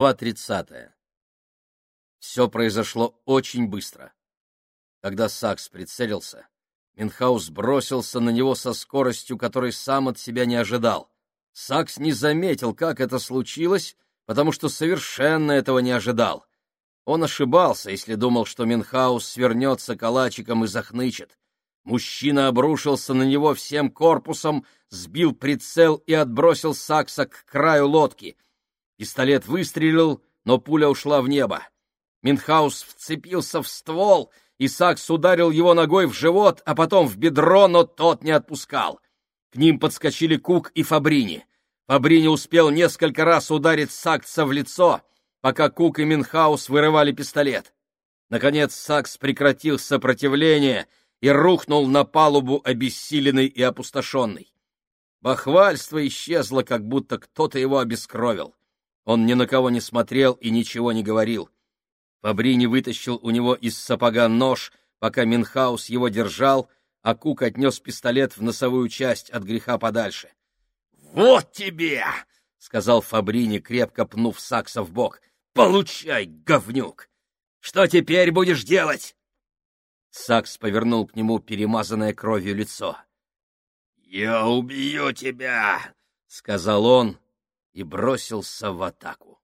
Глава 30. Все произошло очень быстро. Когда Сакс прицелился, Минхаус бросился на него со скоростью, которой сам от себя не ожидал. Сакс не заметил, как это случилось, потому что совершенно этого не ожидал. Он ошибался, если думал, что Минхаус свернется калачиком и захнычет. Мужчина обрушился на него всем корпусом, сбил прицел и отбросил Сакса к краю лодки — Пистолет выстрелил, но пуля ушла в небо. Минхаус вцепился в ствол, и Сакс ударил его ногой в живот, а потом в бедро, но тот не отпускал. К ним подскочили Кук и Фабрини. Фабрини успел несколько раз ударить Сакса в лицо, пока Кук и Минхаус вырывали пистолет. Наконец Сакс прекратил сопротивление и рухнул на палубу обессиленный и опустошенный. Бахвальство исчезло, как будто кто-то его обескровил. Он ни на кого не смотрел и ничего не говорил. Фабрини вытащил у него из сапога нож, пока Минхаус его держал, а Кук отнес пистолет в носовую часть от греха подальше. — Вот тебе! — сказал Фабрини, крепко пнув Сакса в бок. — Получай, говнюк! Что теперь будешь делать? Сакс повернул к нему перемазанное кровью лицо. — Я убью тебя! — сказал он и бросился в атаку.